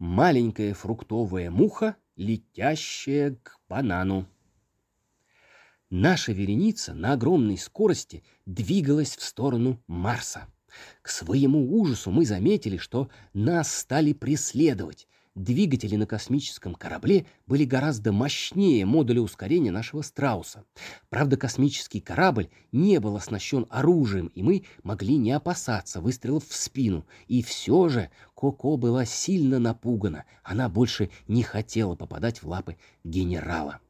Маленькая фруктовая муха, летящая к банану. Наша вереница на огромной скорости двигалась в сторону Марса. К своему ужасу мы заметили, что нас стали преследовать. Двигатели на космическом корабле были гораздо мощнее модуля ускорения нашего «Страуса». Правда, космический корабль не был оснащен оружием, и мы могли не опасаться выстрелов в спину. И все же Коко была сильно напугана. Она больше не хотела попадать в лапы генерала.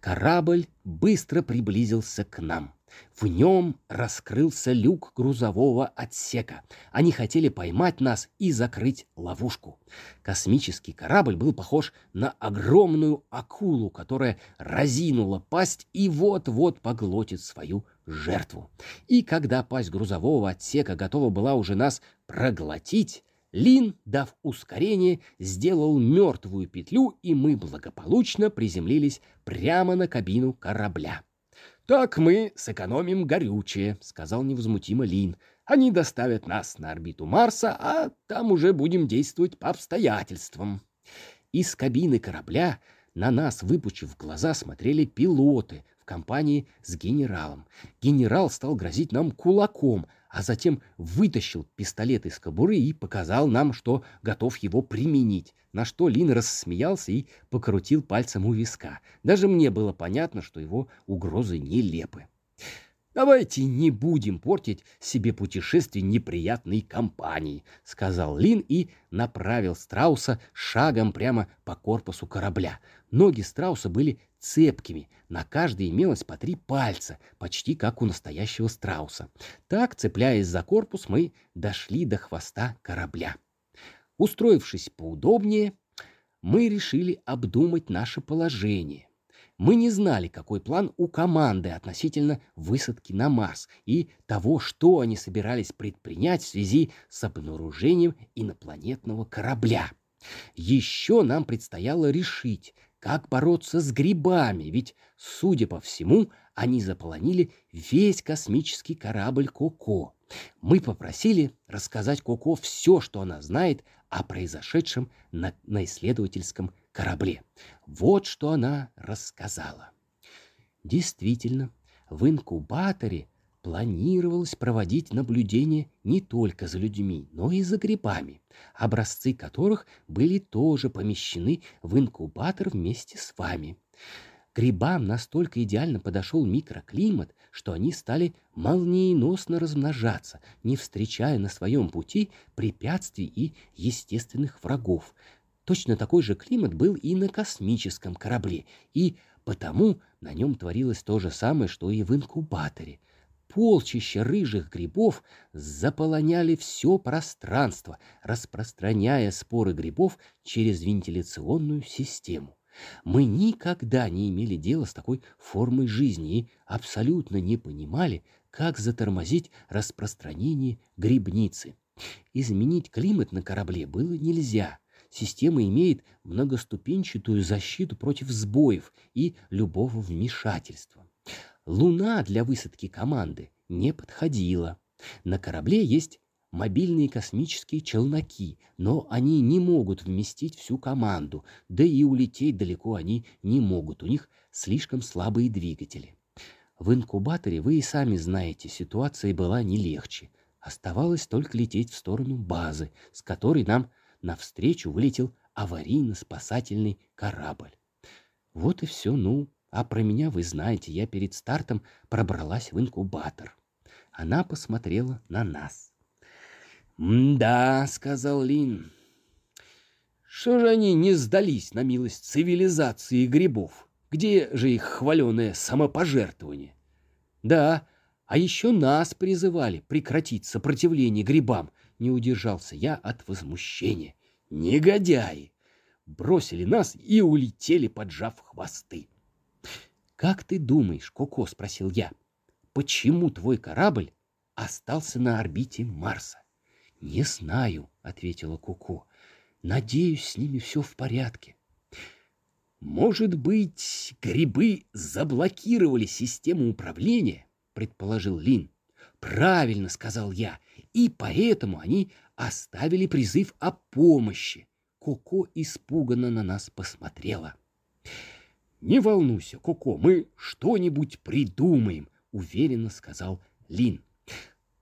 Корабль быстро приблизился к нам. В нем раскрылся люк грузового отсека. Они хотели поймать нас и закрыть ловушку. Космический корабль был похож на огромную акулу, которая разинула пасть и вот-вот поглотит свою жертву. И когда пасть грузового отсека готова была уже нас проглотить, Лин, дав ускорение, сделал мертвую петлю, и мы благополучно приземлились прямо на кабину корабля. «Так мы сэкономим горючее», — сказал невозмутимо Лин. «Они доставят нас на орбиту Марса, а там уже будем действовать по обстоятельствам». Из кабины корабля на нас, выпучив глаза, смотрели пилоты компании с генералом. Генерал стал грозить нам кулаком, а затем вытащил пистолет из кобуры и показал нам, что готов его применить, на что Лин рассмеялся и покрутил пальцем у виска. Даже мне было понятно, что его угрозы нелепы. «Давайте не будем портить себе путешествие неприятной компанией», — сказал Лин и направил страуса шагом прямо по корпусу корабля. Ноги страуса были цепкими, на каждой имелось по три пальца, почти как у настоящего страуса. Так, цепляясь за корпус, мы дошли до хвоста корабля. Устроившись поудобнее, мы решили обдумать наше положение. Мы не знали, какой план у команды относительно высадки на Марс и того, что они собирались предпринять в связи с обнаружением инопланетного корабля. Еще нам предстояло решить, как бороться с грибами, ведь, судя по всему, они заполонили весь космический корабль Коко. Мы попросили рассказать Коко все, что она знает о произошедшем на, на исследовательском корабле. Вот что она рассказала. Действительно, в инкубаторе планировалось проводить наблюдение не только за людьми, но и за грибами, образцы которых были тоже помещены в инкубатор вместе с вами. Грибам настолько идеально подошел микроклимат, что они стали молниеносно размножаться, не встречая на своем пути препятствий и естественных врагов. Точно такой же климат был и на космическом корабле, и потому на нем творилось то же самое, что и в инкубаторе. Полчища рыжих грибов заполоняли все пространство, распространяя споры грибов через вентиляционную систему. Мы никогда не имели дела с такой формой жизни и абсолютно не понимали, как затормозить распространение грибницы. Изменить климат на корабле было нельзя — Система имеет многоступенчатую защиту против сбоев и любого вмешательства. Луна для высадки команды не подходила. На корабле есть мобильные космические челноки, но они не могут вместить всю команду, да и улететь далеко они не могут, у них слишком слабые двигатели. В инкубаторе, вы и сами знаете, ситуация была не легче. Оставалось только лететь в сторону базы, с которой нам навстречу вылетел аварийно-спасательный корабль. Вот и все, ну, а про меня вы знаете, я перед стартом пробралась в инкубатор. Она посмотрела на нас. «Да», — сказал Лин, — «что же они не сдались на милость цивилизации грибов? Где же их хваленое самопожертвование?» «Да, а еще нас призывали прекратить сопротивление грибам, не удержался я от возмущения. Негодяи! Бросили нас и улетели, поджав хвосты. «Как ты думаешь, Коко?» — спросил я. «Почему твой корабль остался на орбите Марса?» «Не знаю», — ответила Коко. «Надеюсь, с ними все в порядке». «Может быть, грибы заблокировали систему управления?» — предположил Лин. «Правильно», — сказал я, — «и поэтому они оставили призыв о помощи. Коко испуганно на нас посмотрела. «Не волнуйся, Коко, мы что-нибудь придумаем», — уверенно сказал Лин.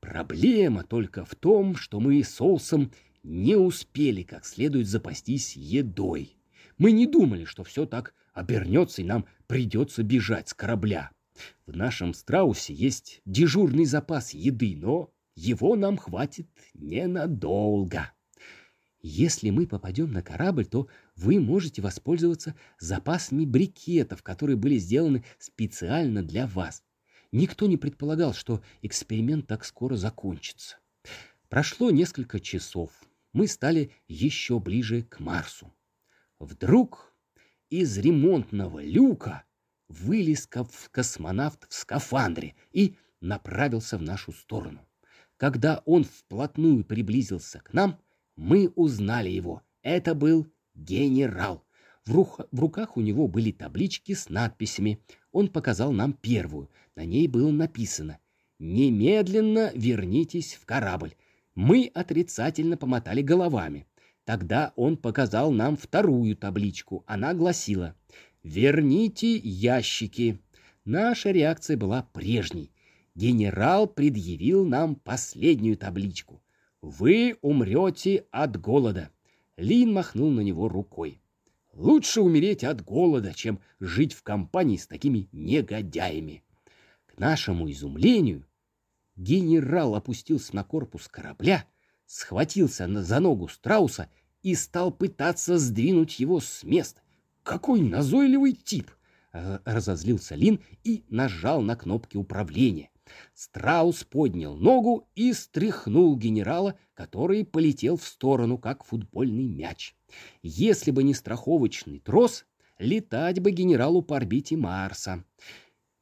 «Проблема только в том, что мы с Олсом не успели как следует запастись едой. Мы не думали, что все так обернется и нам придется бежать с корабля. В нашем страусе есть дежурный запас еды, но его нам хватит ненадолго. Если мы попадем на корабль, то вы можете воспользоваться запасами брикетов, которые были сделаны специально для вас. Никто не предполагал, что эксперимент так скоро закончится. Прошло несколько часов. Мы стали еще ближе к Марсу. Вдруг из ремонтного люка вылез космонавт в скафандре и направился в нашу сторону. Когда он вплотную приблизился к нам, мы узнали его. Это был генерал. В, рух... в руках у него были таблички с надписями. Он показал нам первую. На ней было написано «Немедленно вернитесь в корабль». Мы отрицательно помотали головами. Тогда он показал нам вторую табличку. Она гласила «Верните ящики». Наша реакция была прежней. Генерал предъявил нам последнюю табличку. Вы умрете от голода. Лин махнул на него рукой. Лучше умереть от голода, чем жить в компании с такими негодяями. К нашему изумлению, генерал опустился на корпус корабля, схватился за ногу страуса и стал пытаться сдвинуть его с места. Какой назойливый тип! Разозлился Лин и нажал на кнопки управления. Страус поднял ногу и стряхнул генерала, который полетел в сторону, как футбольный мяч. Если бы не страховочный трос, летать бы генералу по орбите Марса.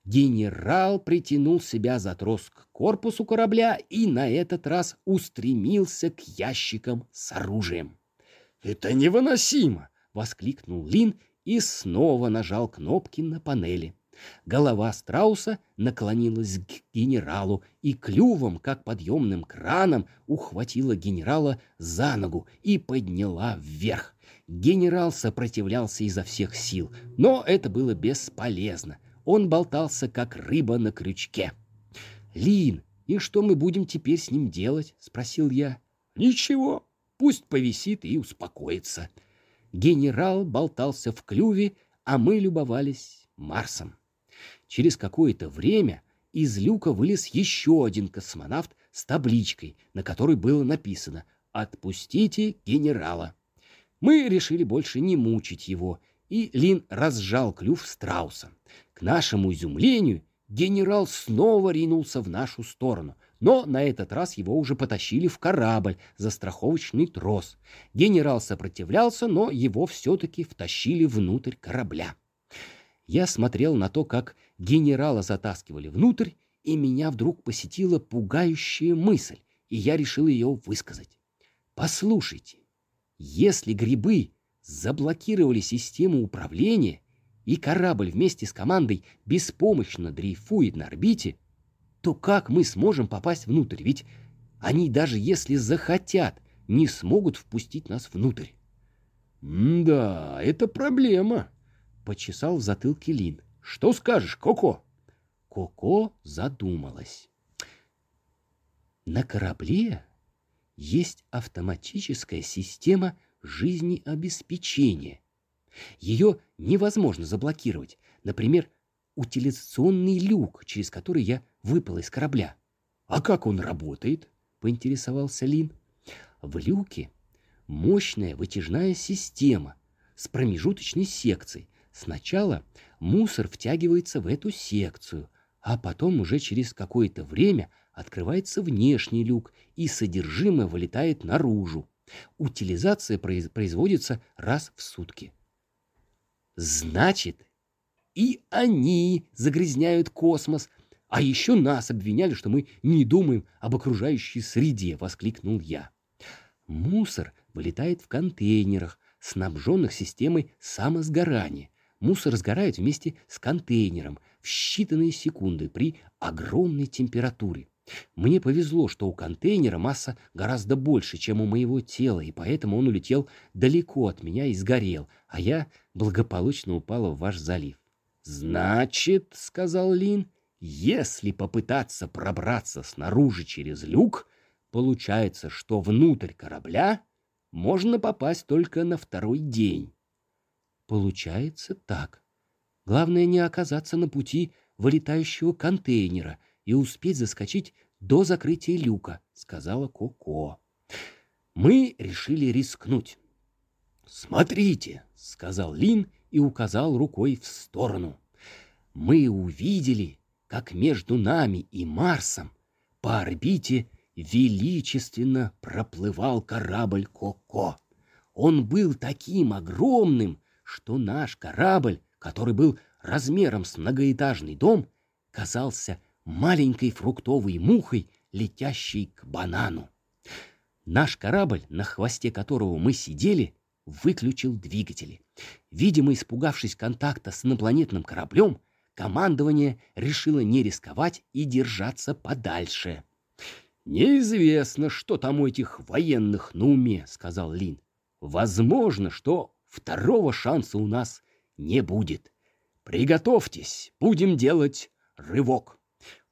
Генерал притянул себя за трос к корпусу корабля и на этот раз устремился к ящикам с оружием. «Это невыносимо!» — воскликнул Лин и снова нажал кнопки на панели. Голова страуса наклонилась к генералу и клювом, как подъемным краном, ухватила генерала за ногу и подняла вверх. Генерал сопротивлялся изо всех сил, но это было бесполезно. Он болтался, как рыба на крючке. «Лин, и что мы будем теперь с ним делать?» — спросил я. «Ничего, пусть повисит и успокоится». Генерал болтался в клюве, а мы любовались Марсом. Через какое-то время из люка вылез еще один космонавт с табличкой, на которой было написано «Отпустите генерала». Мы решили больше не мучить его, и Лин разжал клюв страуса. К нашему изумлению генерал снова ринулся в нашу сторону, но на этот раз его уже потащили в корабль за страховочный трос. Генерал сопротивлялся, но его все-таки втащили внутрь корабля. Я смотрел на то, как генерала затаскивали внутрь, и меня вдруг посетила пугающая мысль, и я решил ее высказать. Послушайте, если грибы заблокировали систему управления, и корабль вместе с командой беспомощно дрейфует на орбите, то как мы сможем попасть внутрь? Ведь они даже если захотят, не смогут впустить нас внутрь. «Да, это проблема», почесал в затылке Лин. «Что скажешь, Коко?» Коко задумалась. На корабле есть автоматическая система жизнеобеспечения. Ее невозможно заблокировать. Например, утилизационный люк, через который я выпал из корабля. «А как он работает?» — поинтересовался Лин. «В люке мощная вытяжная система с промежуточной секцией, Сначала мусор втягивается в эту секцию, а потом уже через какое-то время открывается внешний люк, и содержимое вылетает наружу. Утилизация производится раз в сутки. Значит, и они загрязняют космос, а еще нас обвиняли, что мы не думаем об окружающей среде, воскликнул я. Мусор вылетает в контейнерах, снабженных системой самосгорания. Мусор сгорает вместе с контейнером в считанные секунды при огромной температуре. Мне повезло, что у контейнера масса гораздо больше, чем у моего тела, и поэтому он улетел далеко от меня и сгорел, а я благополучно упала в ваш залив. «Значит, — сказал Лин, — если попытаться пробраться снаружи через люк, получается, что внутрь корабля можно попасть только на второй день». «Получается так. Главное не оказаться на пути вылетающего контейнера и успеть заскочить до закрытия люка», — сказала Коко. Мы решили рискнуть. «Смотрите», — сказал Лин и указал рукой в сторону. Мы увидели, как между нами и Марсом по орбите величественно проплывал корабль Коко. Он был таким огромным, что наш корабль, который был размером с многоэтажный дом, казался маленькой фруктовой мухой, летящей к банану. Наш корабль, на хвосте которого мы сидели, выключил двигатели. Видимо, испугавшись контакта с инопланетным кораблем, командование решило не рисковать и держаться подальше. «Неизвестно, что там у этих военных на уме», — сказал Лин. «Возможно, что второго шанса у нас не будет. Приготовьтесь, будем делать рывок.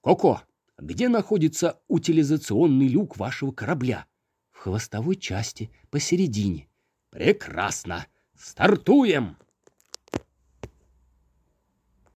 Коко, где находится утилизационный люк вашего корабля?» «В хвостовой части, посередине». «Прекрасно! Стартуем!»